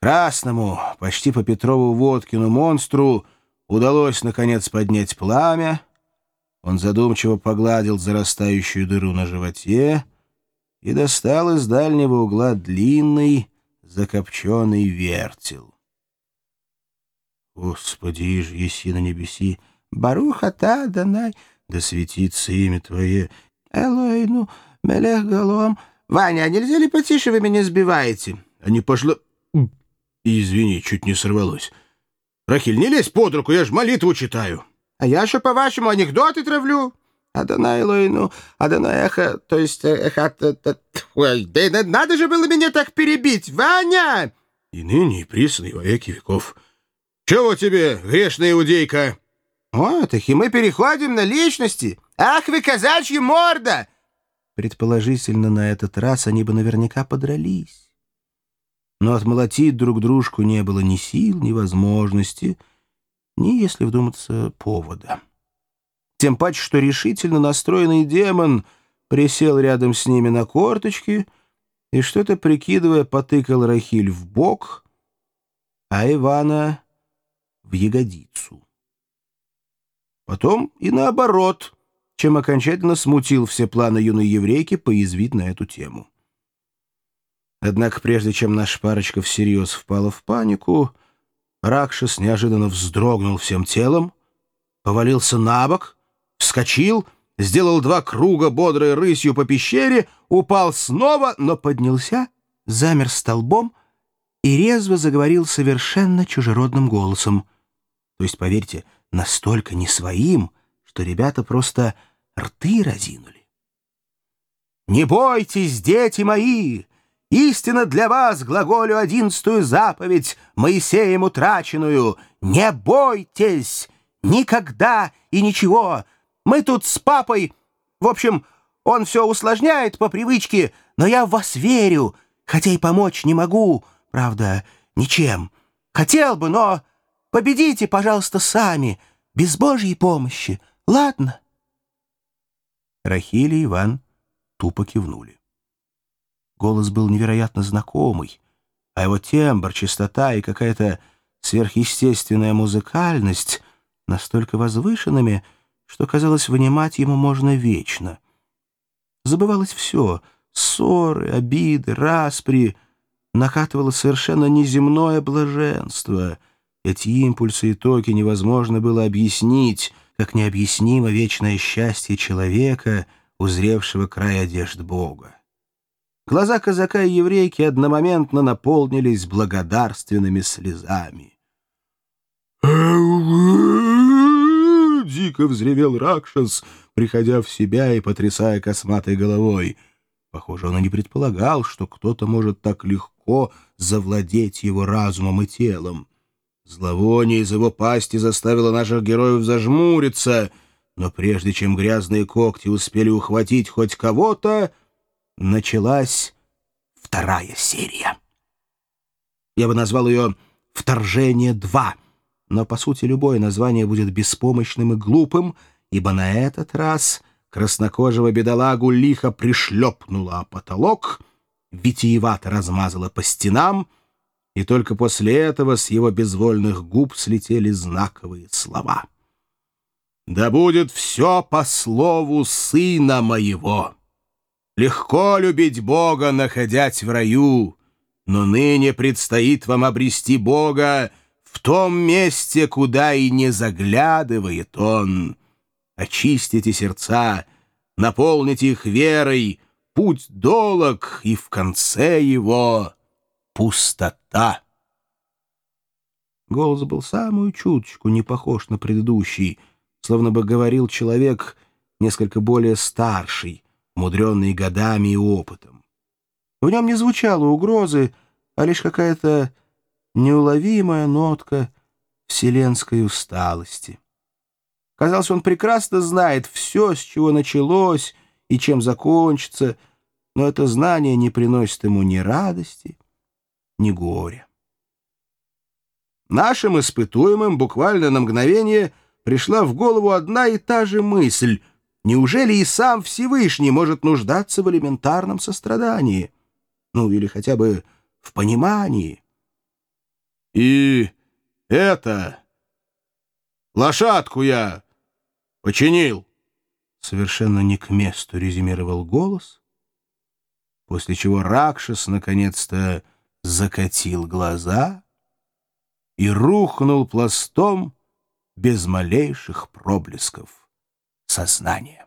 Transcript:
Красному, почти по Петрову Водкину монстру удалось, наконец, поднять пламя. Он задумчиво погладил зарастающую дыру на животе и достал из дальнего угла длинный закопченный вертел. Господи, ж еси на небеси, Барухата Данай, да светится имя Твое, Элойну, Мелех Галом. Ваня, а нельзя ли потише вы меня сбиваете? Они пошло... Извини, чуть не сорвалось. Рахиль, не лезь под руку, я ж молитву читаю. А я же, по-вашему, анекдоты травлю. Адонай Лойну, Адонай Эха, то есть э, Эха... Ой, да надо же было меня так перебить, Ваня! И ныне, и присно, и во веки веков. Чего тебе, грешная иудейка? О, так и мы переходим на личности. Ах вы, казачья морда! Предположительно, на этот раз они бы наверняка подрались но отмолотить друг дружку не было ни сил, ни возможности, ни, если вдуматься, повода. Тем паче, что решительно настроенный демон присел рядом с ними на корточки и, что-то прикидывая, потыкал Рахиль в бок, а Ивана — в ягодицу. Потом и наоборот, чем окончательно смутил все планы юной еврейки поязвить на эту тему. Однако прежде чем наша парочка всерьез впала в панику, Ракшас неожиданно вздрогнул всем телом, повалился на бок, вскочил, сделал два круга бодрой рысью по пещере, упал снова, но поднялся, замер столбом и резво заговорил совершенно чужеродным голосом. То есть, поверьте, настолько не своим, что ребята просто рты разинули. «Не бойтесь, дети мои!» Истинно для вас глаголю одиннадцатую заповедь, Моисеем утраченную. Не бойтесь! Никогда и ничего! Мы тут с папой... В общем, он все усложняет по привычке, но я в вас верю, хотя и помочь не могу, правда, ничем. Хотел бы, но победите, пожалуйста, сами, без Божьей помощи, ладно?» Рахиль и Иван тупо кивнули. Голос был невероятно знакомый, а его тембр, чистота и какая-то сверхъестественная музыкальность настолько возвышенными, что, казалось, вынимать ему можно вечно. Забывалось все — ссоры, обиды, распри. Накатывало совершенно неземное блаженство. Эти импульсы и токи невозможно было объяснить, как необъяснимо вечное счастье человека, узревшего край одежд Бога. Глаза казака и еврейки одномоментно наполнились благодарственными слезами. Дико взревел Ракшас, приходя в себя и потрясая косматой головой. Похоже, он и не предполагал, что кто-то может так легко завладеть его разумом и телом. Зловоние из его пасти заставило наших героев зажмуриться, но прежде чем грязные когти успели ухватить хоть кого-то, началась вторая серия. Я бы назвал ее «Вторжение 2», но, по сути, любое название будет беспомощным и глупым, ибо на этот раз краснокожего бедолагу лихо пришлепнула о потолок, витиевато размазала по стенам, и только после этого с его безвольных губ слетели знаковые слова. «Да будет все по слову сына моего!» Легко любить Бога, находясь в раю, но ныне предстоит вам обрести Бога в том месте, куда и не заглядывает Он. Очистите сердца, наполните их верой, путь долог, и в конце его пустота. Голос был самую чуточку не похож на предыдущий, словно бы говорил человек несколько более старший, мудренный годами и опытом. В нем не звучало угрозы, а лишь какая-то неуловимая нотка вселенской усталости. Казалось, он прекрасно знает все, с чего началось и чем закончится, но это знание не приносит ему ни радости, ни горя. Нашим испытуемым буквально на мгновение пришла в голову одна и та же мысль — Неужели и сам Всевышний может нуждаться в элементарном сострадании? Ну, или хотя бы в понимании? И это... Лошадку я починил. Совершенно не к месту резюмировал голос, после чего Ракшас наконец-то закатил глаза и рухнул пластом без малейших проблесков сознания.